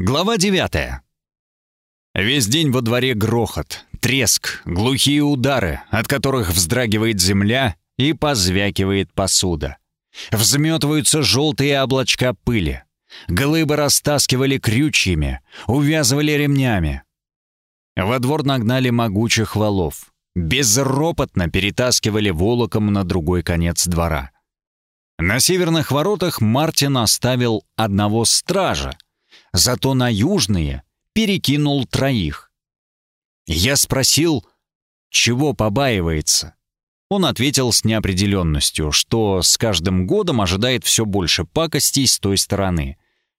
Глава 9. Весь день во дворе грохот, треск, глухие удары, от которых вздрагивает земля и позвякивает посуда. Взметываются желтые облачка пыли. Глыбы растаскивали крючьями, увязывали ремнями. Во двор нагнали могучих валов. Безропотно перетаскивали волоком на другой конец двора. На северных воротах Мартин оставил одного стража, зато на южные перекинул троих. Я спросил, чего побаивается. Он ответил с неопределенностью, что с каждым годом ожидает все больше пакостей с той стороны.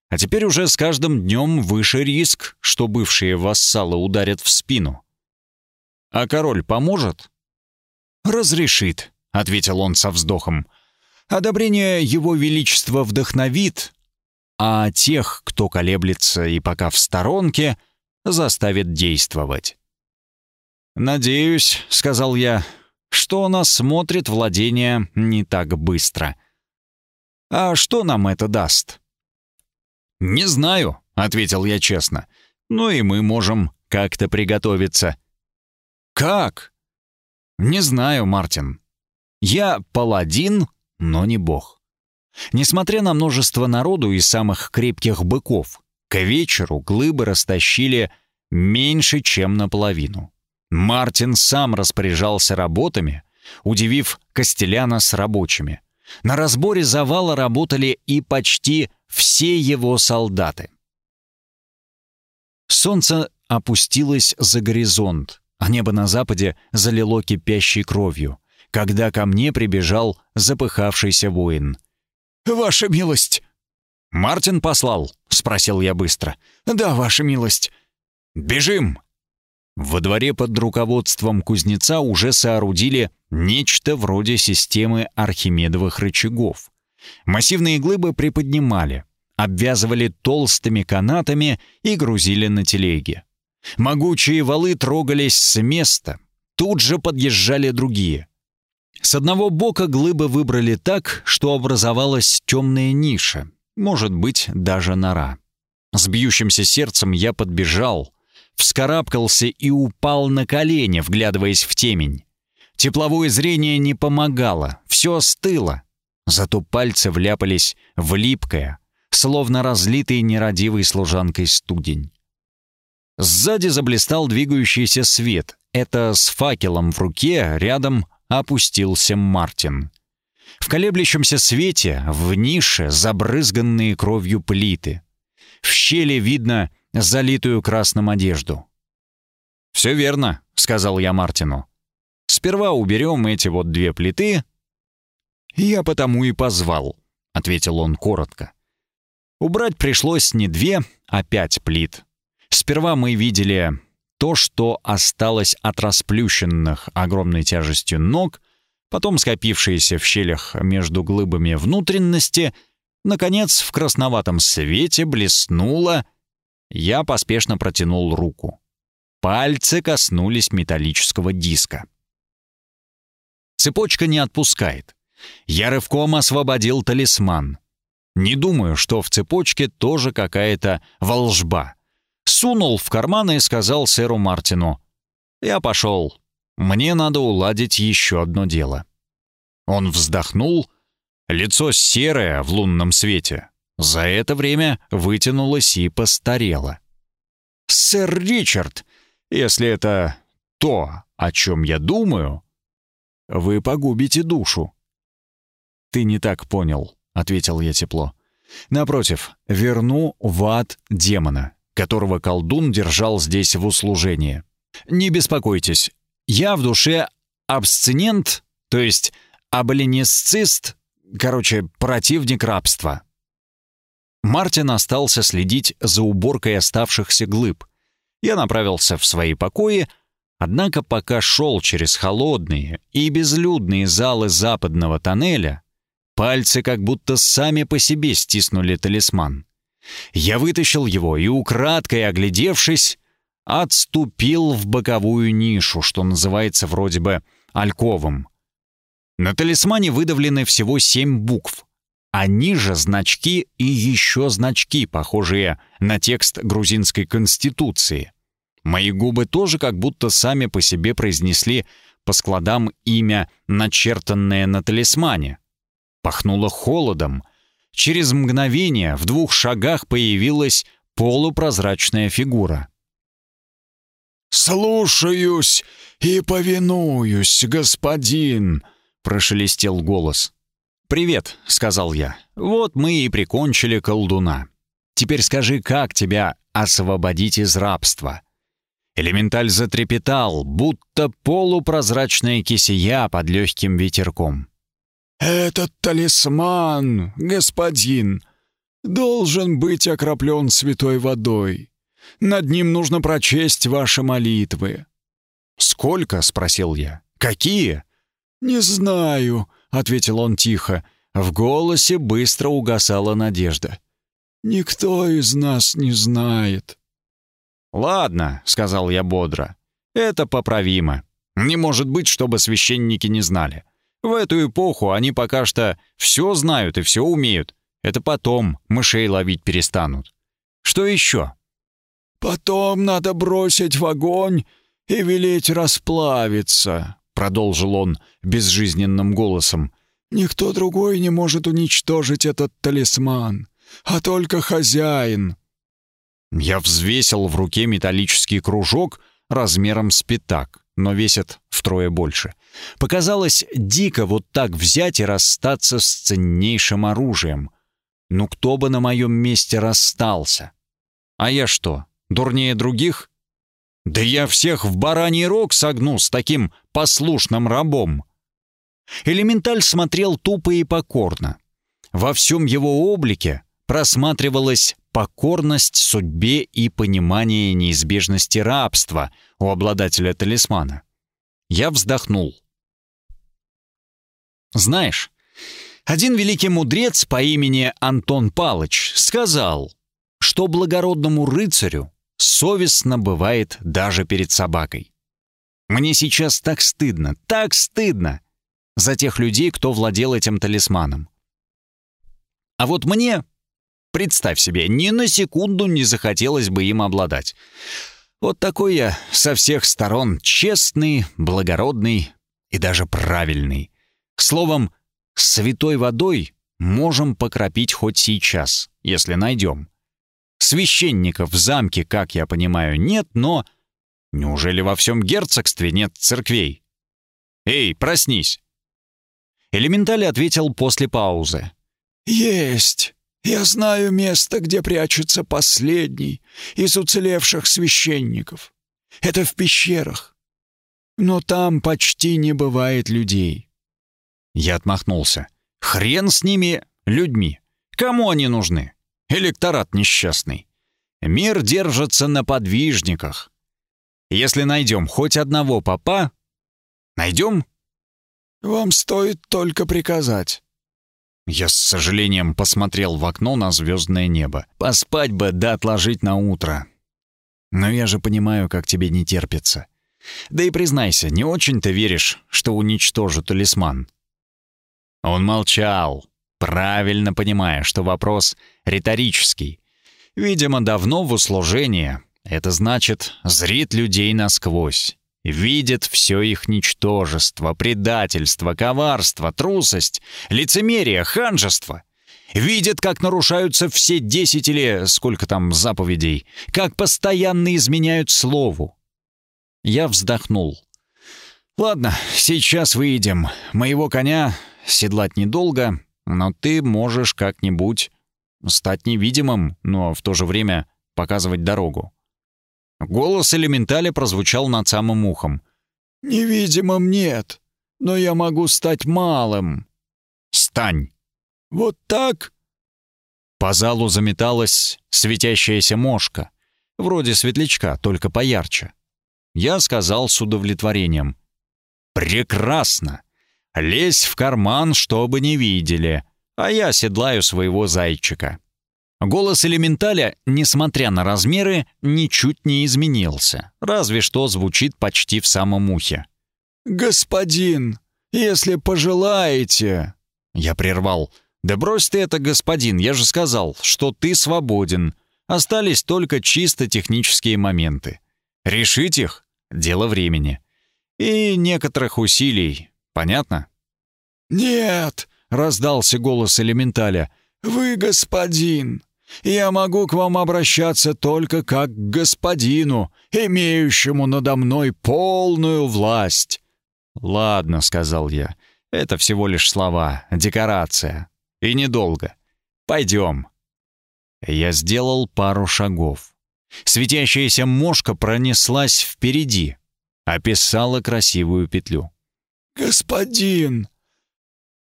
А теперь уже с каждым днем выше риск, что бывшие вассалы ударят в спину. «А король поможет?» «Разрешит», — ответил он со вздохом. «Одобрение его величества вдохновит, а тех, кто колеблется и пока в сторонке, заставит действовать. «Надеюсь», — сказал я, — «что он осмотрит владение не так быстро». «А что нам это даст?» «Не знаю», — ответил я честно. «Ну и мы можем как-то приготовиться». «Как?» «Не знаю, Мартин. Я паладин, но не бог. Несмотря на множество народу и самых крепких быков, к вечеру глыбы растащили меньше, чем наполовину. Мартин сам распоряжался работами, удивив Костеляна с рабочими. На разборе завала работали и почти все его солдаты. Солнце опустилось за горизонт, а небо на западе залило кипящей кровью, когда ко мне прибежал запыхавшийся воин — «Ваша милость!» «Мартин послал?» — спросил я быстро. «Да, ваша милость». «Бежим!» Во дворе под руководством кузнеца уже соорудили нечто вроде системы архимедовых рычагов. Массивные глыбы приподнимали, обвязывали толстыми канатами и грузили на телеги. Могучие валы трогались с места, тут же подъезжали другие. С одного бока глыбы выбрали так, что образовалась темная ниша, может быть, даже нора. С бьющимся сердцем я подбежал, вскарабкался и упал на колени, вглядываясь в темень. Тепловое зрение не помогало, все стыло. Зато пальцы вляпались в липкое, словно разлитый нерадивой служанкой студень. Сзади заблистал двигающийся свет. Это с факелом в руке рядом опустился Мартин. В колеблющемся свете, в нише, забрызганные кровью плиты. В щели видно залитую красным одежду. «Все верно», — сказал я Мартину. «Сперва уберем эти вот две плиты». «Я потому и позвал», — ответил он коротко. Убрать пришлось не две, а пять плит. Сперва мы видели то, что осталось от расплющенных огромной тяжестью ног, потом скопившиеся в щелях между глыбами внутренности, наконец в красноватом свете блеснуло. Я поспешно протянул руку. Пальцы коснулись металлического диска. Цепочка не отпускает. Я рывком освободил талисман. Не думаю, что в цепочке тоже какая-то волжба сунул в карман и сказал сэру Мартину. «Я пошел. Мне надо уладить еще одно дело». Он вздохнул. Лицо серое в лунном свете. За это время вытянулось и постарело. «Сэр Ричард, если это то, о чем я думаю, вы погубите душу». «Ты не так понял», — ответил я тепло. «Напротив, верну в ад демона, которого колдун держал здесь в услужении. Не беспокойтесь, я в душе абсцинент, то есть аболинесцист, короче, противник рабства. Мартин остался следить за уборкой оставшихся глыб. Я направился в свои покои, однако пока шел через холодные и безлюдные залы западного тоннеля, пальцы как будто сами по себе стиснули талисман. Я вытащил его и, украдкой оглядевшись, отступил в боковую нишу, что называется вроде бы альковым. На талисмане выдавлены всего семь букв. а ниже значки и еще значки, похожие на текст грузинской конституции. Мои губы тоже как будто сами по себе произнесли по складам имя, начертанное на талисмане. Пахнуло холодом. Через мгновение в двух шагах появилась полупрозрачная фигура. «Слушаюсь и повинуюсь, господин!» — прошелестел голос. «Привет», — сказал я. «Вот мы и прикончили колдуна. Теперь скажи, как тебя освободить из рабства?» Элементаль затрепетал, будто полупрозрачная кисия под легким ветерком. «Этот талисман, господин, должен быть окроплен святой водой. Над ним нужно прочесть ваши молитвы». «Сколько?» — спросил я. «Какие?» «Не знаю», — ответил он тихо. В голосе быстро угасала надежда. «Никто из нас не знает». «Ладно», — сказал я бодро. «Это поправимо. Не может быть, чтобы священники не знали. В эту эпоху они пока что все знают и все умеют. Это потом мышей ловить перестанут. Что еще?» «Потом надо бросить в огонь и велеть расплавиться», — продолжил он безжизненным голосом. Никто другой не может уничтожить этот талисман, а только хозяин». Я взвесил в руке металлический кружок размером с пятак, но весит втрое больше. Показалось дико вот так взять и расстаться с ценнейшим оружием. Ну кто бы на моем месте расстался? А я что, дурнее других? Да я всех в бараний рог согну с таким послушным рабом. Элементаль смотрел тупо и покорно. Во всем его облике просматривалась покорность судьбе и понимание неизбежности рабства у обладателя талисмана. Я вздохнул. Знаешь, один великий мудрец по имени Антон Палыч сказал, что благородному рыцарю совестно бывает даже перед собакой. Мне сейчас так стыдно, так стыдно за тех людей, кто владел этим талисманом. А вот мне, представь себе, ни на секунду не захотелось бы им обладать. Вот такой я со всех сторон честный, благородный и даже правильный. Словом, святой водой можем покропить хоть сейчас, если найдем. Священников в замке, как я понимаю, нет, но... Неужели во всем герцогстве нет церквей? Эй, проснись! Элементаль ответил после паузы. «Есть. Я знаю место, где прячется последний из уцелевших священников. Это в пещерах. Но там почти не бывает людей». Я отмахнулся. «Хрен с ними, людьми. Кому они нужны? Электорат несчастный. Мир держится на подвижниках. Если найдем хоть одного папа... Найдем, вам стоит только приказать». Я с сожалением посмотрел в окно на звездное небо. Поспать бы да отложить на утро. Но я же понимаю, как тебе не терпится. Да и признайся, не очень-то веришь, что уничтожу талисман. Он молчал, правильно понимая, что вопрос риторический. Видимо, давно в услужении. Это значит, зрит людей насквозь видит все их ничтожество, предательство, коварство, трусость, лицемерие, ханжество. Видит, как нарушаются все десять или сколько там заповедей, как постоянно изменяют слову. Я вздохнул. «Ладно, сейчас выйдем. Моего коня седлать недолго, но ты можешь как-нибудь стать невидимым, но в то же время показывать дорогу. Голос элементаля прозвучал над самым ухом. «Невидимым нет, но я могу стать малым». «Стань!» «Вот так?» По залу заметалась светящаяся мошка, вроде светлячка, только поярче. Я сказал с удовлетворением. «Прекрасно! Лезь в карман, чтобы не видели, а я седлаю своего зайчика». Голос элементаля, несмотря на размеры, ничуть не изменился, разве что звучит почти в самом ухе. «Господин, если пожелаете...» Я прервал. «Да брось ты это, господин, я же сказал, что ты свободен. Остались только чисто технические моменты. Решить их — дело времени. И некоторых усилий. Понятно?» «Нет!» — раздался голос элементаля. «Вы господин. Я могу к вам обращаться только как к господину, имеющему надо мной полную власть». «Ладно», — сказал я. «Это всего лишь слова, декорация. И недолго. Пойдем». Я сделал пару шагов. Светящаяся мошка пронеслась впереди, описала красивую петлю. «Господин,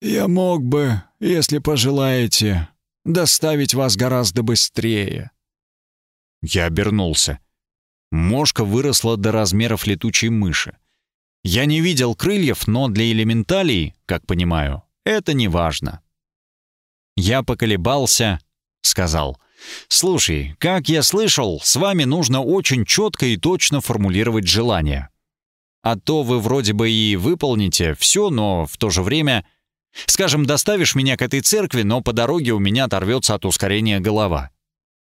я мог бы, если пожелаете, доставить вас гораздо быстрее». Я обернулся. Мошка выросла до размеров летучей мыши. Я не видел крыльев, но для элементалей, как понимаю, это не важно. Я поколебался, сказал, «Слушай, как я слышал, с вами нужно очень четко и точно формулировать желание. А то вы вроде бы и выполните все, но в то же время Скажем, доставишь меня к этой церкви, но по дороге у меня оторвется от ускорения голова.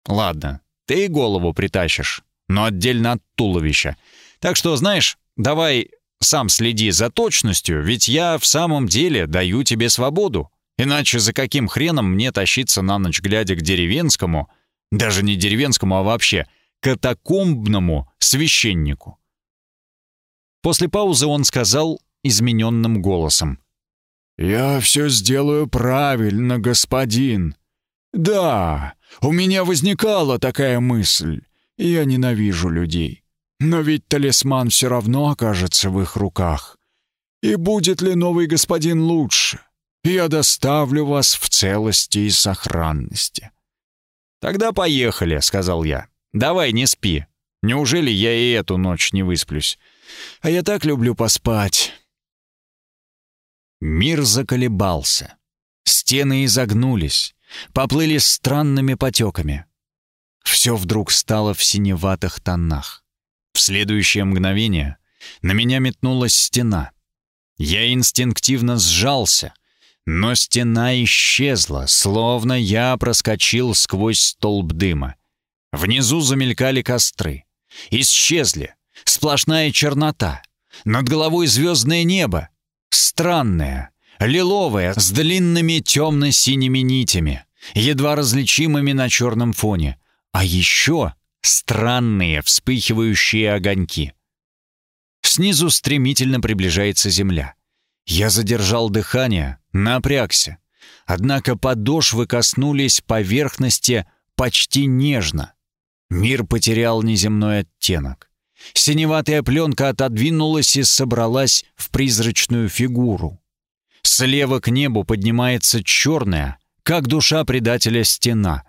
Ладно, ты и голову притащишь, но отдельно от туловища. Так что, знаешь, давай сам следи за точностью, ведь я в самом деле даю тебе свободу. Иначе за каким хреном мне тащиться на ночь глядя к деревенскому, даже не деревенскому, а вообще катакомбному священнику? После паузы он сказал измененным голосом. «Я все сделаю правильно, господин. Да, у меня возникала такая мысль. Я ненавижу людей. Но ведь талисман все равно окажется в их руках. И будет ли новый господин лучше? Я доставлю вас в целости и сохранности». «Тогда поехали», — сказал я. «Давай, не спи. Неужели я и эту ночь не высплюсь? А я так люблю поспать». Мир заколебался. Стены изогнулись, поплыли странными потеками. Все вдруг стало в синеватых тонах. В следующее мгновение на меня метнулась стена. Я инстинктивно сжался, но стена исчезла, словно я проскочил сквозь столб дыма. Внизу замелькали костры. Исчезли. Сплошная чернота. Над головой звездное небо. Странное, лиловое, с длинными темно-синими нитями, едва различимыми на черном фоне. А еще странные вспыхивающие огоньки. Снизу стремительно приближается земля. Я задержал дыхание, напрягся. Однако подошвы коснулись поверхности почти нежно. Мир потерял неземной оттенок. Синеватая пленка отодвинулась и собралась в призрачную фигуру. Слева к небу поднимается черная, как душа предателя стена,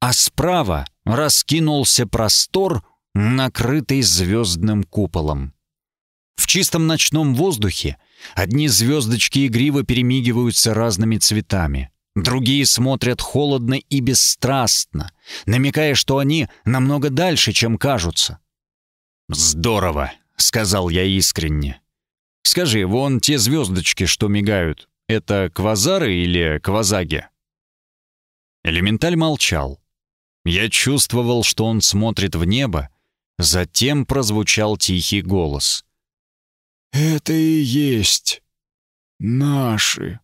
а справа раскинулся простор, накрытый звездным куполом. В чистом ночном воздухе одни звездочки игриво перемигиваются разными цветами, другие смотрят холодно и бесстрастно, намекая, что они намного дальше, чем кажутся. «Здорово», — сказал я искренне. «Скажи, вон те звездочки, что мигают, это квазары или квазаги?» Элементаль молчал. Я чувствовал, что он смотрит в небо, затем прозвучал тихий голос. «Это и есть наши».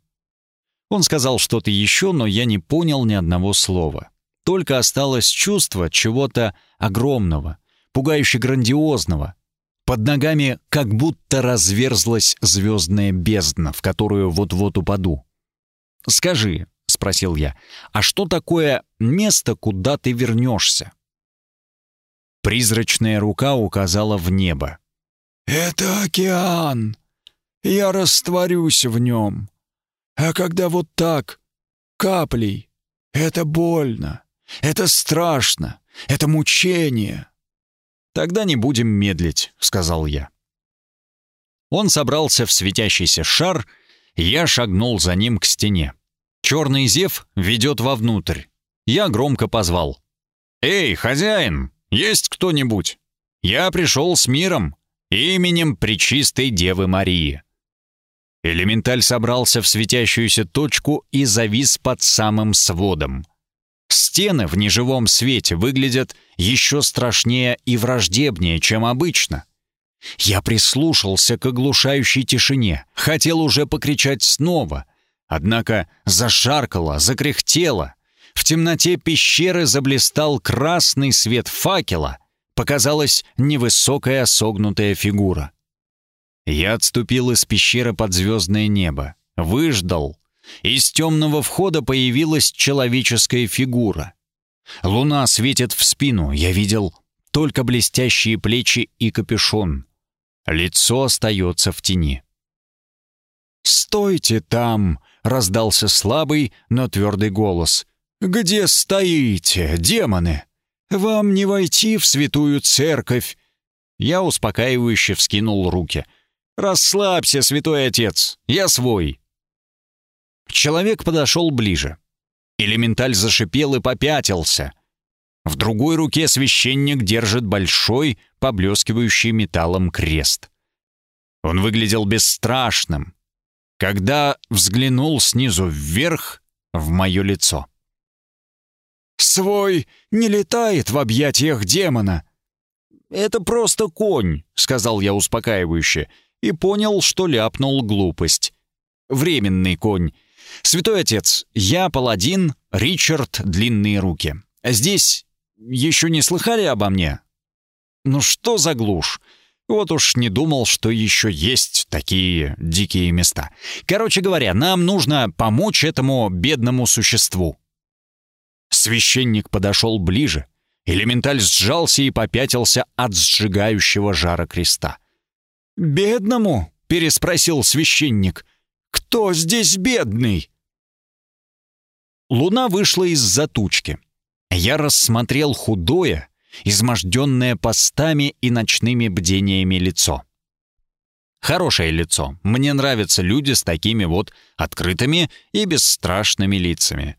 Он сказал что-то еще, но я не понял ни одного слова. Только осталось чувство чего-то огромного, пугающе грандиозного. Под ногами как будто разверзлась звездная бездна, в которую вот-вот упаду. «Скажи», — спросил я, — «а что такое место, куда ты вернешься?» Призрачная рука указала в небо. «Это океан. Я растворюсь в нем. А когда вот так, каплей, это больно, это страшно, это мучение. «Тогда не будем медлить», — сказал я. Он собрался в светящийся шар, я шагнул за ним к стене. Черный зев ведет вовнутрь. Я громко позвал. «Эй, хозяин, есть кто-нибудь? Я пришел с миром, именем Пречистой Девы Марии». Элементаль собрался в светящуюся точку и завис под самым сводом. Стены в неживом свете выглядят еще страшнее и враждебнее, чем обычно. Я прислушался к оглушающей тишине, хотел уже покричать снова, однако зашаркало, закряхтело. В темноте пещеры заблистал красный свет факела, показалась невысокая согнутая фигура. Я отступил из пещеры под звездное небо, выждал. Из темного входа появилась человеческая фигура. Луна светит в спину, я видел только блестящие плечи и капюшон. Лицо остается в тени. «Стойте там!» — раздался слабый, но твердый голос. «Где стоите, демоны? Вам не войти в святую церковь!» Я успокаивающе вскинул руки — «Расслабься, святой отец, я свой». Человек подошел ближе. Элементаль зашипел и попятился. В другой руке священник держит большой, поблескивающий металлом крест. Он выглядел бесстрашным, когда взглянул снизу вверх в мое лицо. «Свой не летает в объятиях демона!» «Это просто конь», — сказал я успокаивающе, и понял, что ляпнул глупость. Временный конь. Святой отец, я паладин, Ричард Длинные Руки. Здесь еще не слыхали обо мне? Ну что за глушь? Вот уж не думал, что еще есть такие дикие места. Короче говоря, нам нужно помочь этому бедному существу. Священник подошел ближе. Элементаль сжался и попятился от сжигающего жара креста. «Бедному?» — переспросил священник. «Кто здесь бедный?» Луна вышла из-за тучки. Я рассмотрел худое, изможденное постами и ночными бдениями лицо. Хорошее лицо. Мне нравятся люди с такими вот открытыми и бесстрашными лицами.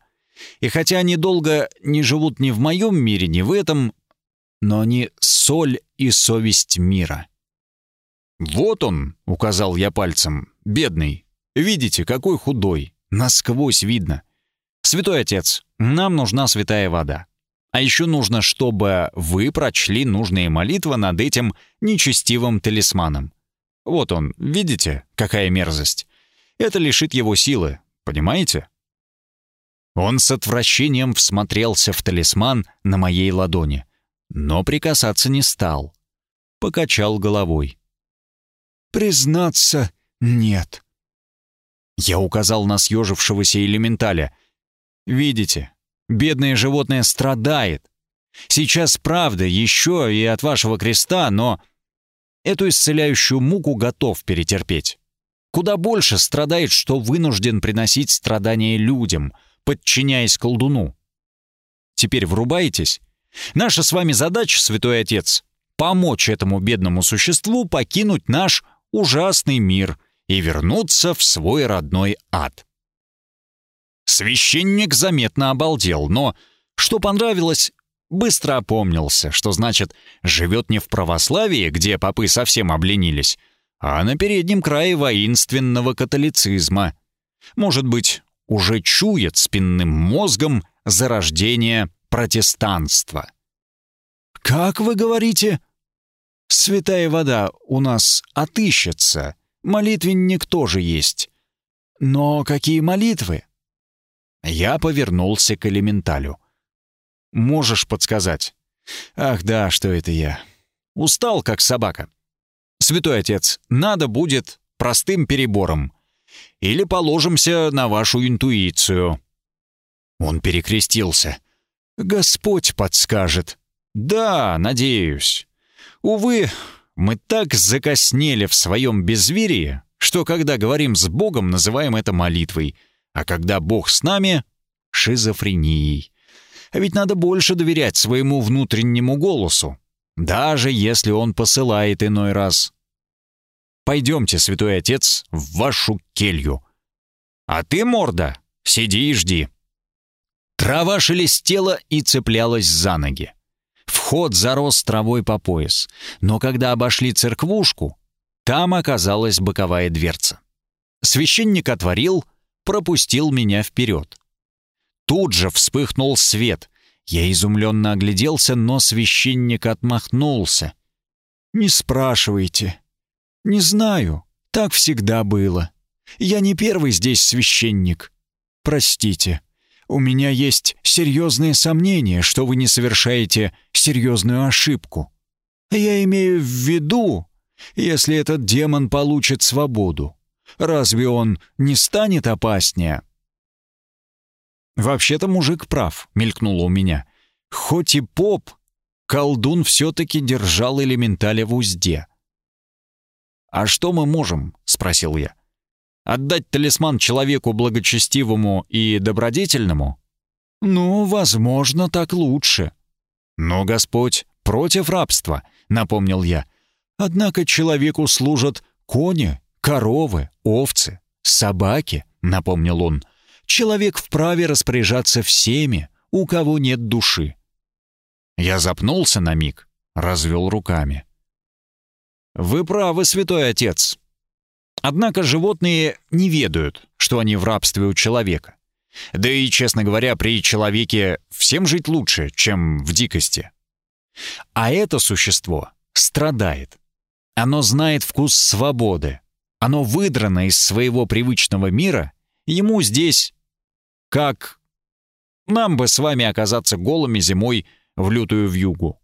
И хотя они долго не живут ни в моем мире, ни в этом, но они соль и совесть мира. «Вот он», — указал я пальцем, — «бедный. Видите, какой худой. Насквозь видно. Святой отец, нам нужна святая вода. А еще нужно, чтобы вы прочли нужные молитвы над этим нечестивым талисманом. Вот он, видите, какая мерзость. Это лишит его силы, понимаете?» Он с отвращением всмотрелся в талисман на моей ладони, но прикасаться не стал. Покачал головой. Признаться, нет. Я указал на съежившегося элементаля. Видите, бедное животное страдает. Сейчас правда еще и от вашего креста, но эту исцеляющую муку готов перетерпеть. Куда больше страдает, что вынужден приносить страдания людям, подчиняясь колдуну. Теперь врубаетесь? Наша с вами задача, святой отец, помочь этому бедному существу покинуть наш ужасный мир и вернуться в свой родной ад. Священник заметно обалдел, но, что понравилось, быстро опомнился, что значит живет не в православии, где попы совсем обленились, а на переднем крае воинственного католицизма. Может быть, уже чует спинным мозгом зарождение протестанства. «Как вы говорите?» Святая вода у нас отыщется, молитвенник тоже есть. Но какие молитвы? Я повернулся к элементалю. Можешь подсказать? Ах да, что это я. Устал, как собака. Святой отец, надо будет простым перебором. Или положимся на вашу интуицию. Он перекрестился. Господь подскажет. Да, надеюсь. Увы, мы так закоснели в своем безверии, что когда говорим с Богом, называем это молитвой, а когда Бог с нами — шизофренией. А ведь надо больше доверять своему внутреннему голосу, даже если он посылает иной раз. Пойдемте, святой отец, в вашу келью. А ты, морда, сиди и жди. Трава шелестела и цеплялась за ноги. Вход зарос травой по пояс, но когда обошли церквушку, там оказалась боковая дверца. Священник отворил, пропустил меня вперед. Тут же вспыхнул свет. Я изумленно огляделся, но священник отмахнулся. «Не спрашивайте. Не знаю. Так всегда было. Я не первый здесь священник. Простите, у меня есть серьезные сомнения, что вы не совершаете серьезную ошибку. Я имею в виду, если этот демон получит свободу, разве он не станет опаснее?» «Вообще-то мужик прав», — мелькнуло у меня. «Хоть и поп, колдун все-таки держал элементаля в узде». «А что мы можем?» — спросил я. «Отдать талисман человеку благочестивому и добродетельному?» «Ну, возможно, так лучше». «Но Господь против рабства», — напомнил я. «Однако человеку служат кони, коровы, овцы, собаки», — напомнил он. «Человек вправе распоряжаться всеми, у кого нет души». Я запнулся на миг, развел руками. «Вы правы, святой отец. Однако животные не ведают, что они в рабстве у человека. Да и, честно говоря, при человеке всем жить лучше, чем в дикости. А это существо страдает. Оно знает вкус свободы. Оно выдрано из своего привычного мира. Ему здесь как... Нам бы с вами оказаться голыми зимой в лютую вьюгу.